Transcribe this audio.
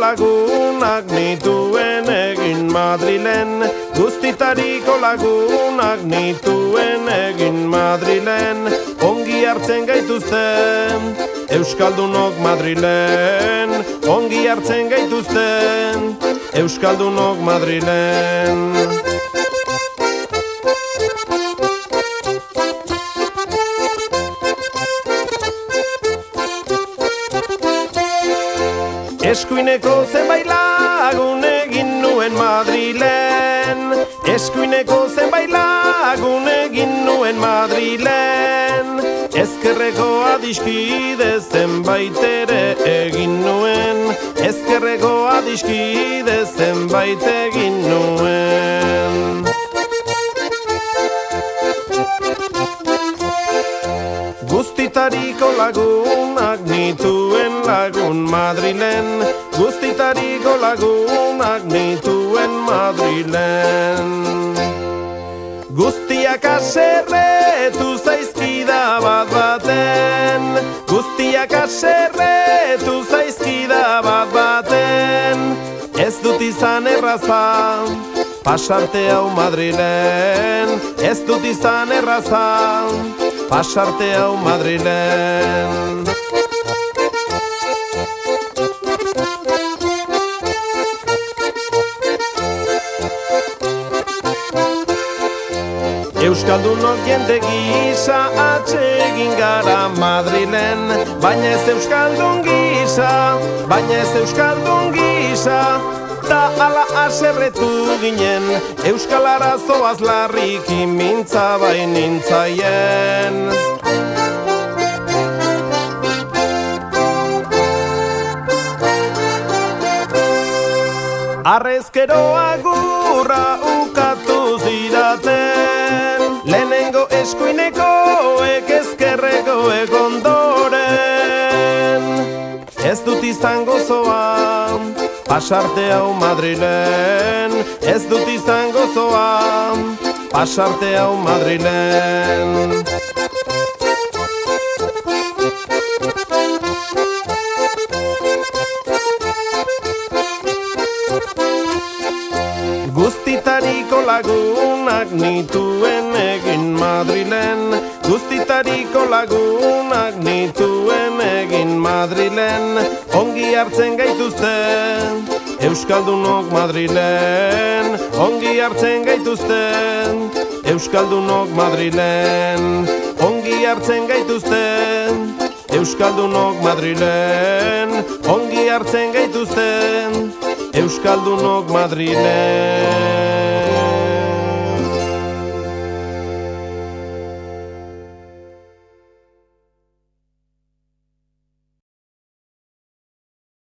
lagunak nituen egin Madrilen. Guztitariko lagunak nituen egin Madrilen. Ongi hartzen gaituzten Euskaldunok Madrilen. Ongi hartzen gaituzten Euskaldunok Madrilen Eskuineko zenbait lagun egin nuen Madrilen. Eskuineko zenbait lagun egin nuen Madrilen. Ezkerreko adiskide zenbait ere egin nuen. Ezkerreko adiskide zenbait egin nuen. Guztitariko lagunak nituen lagun Madrilen Guztitariko lagunak nituen Madrilen. Guztiak aserretu zaizkida bat baten Guztiak aserretu zaizkida bat baten. Ez dut izan erraza Pasarte hau Madrilen. Ez dut izan erraza pasarte hau Madrilen. Euskaldunok jende gisa atsegin gara Madrilen Baina ez Euskaldun gisa, baina ez Euskaldun gisa. Ta ala aserretu ginen Euskal Arazoaz larrik imintza bain nintzaien. Arrezkero agurra Eskuineko ekezkerreko egondoren. Ez dut izango zoan Pasarte hau Madrilen. Ez dut izango zoa Pasarte hau Madrilen Guztitariko lagunak nituen egin Madrilen. Guztitariko lagunak nituen egin Madrilen. Ongi hartzen gaituzte Euskaldunok Madrilen. Ongi hartzen gaituzte Euskaldunok Madrilen. Ongi hartzen gaituzte Euskaldunok Madrilen. Ongi hartzen gaituzte Euskaldunok Madrilen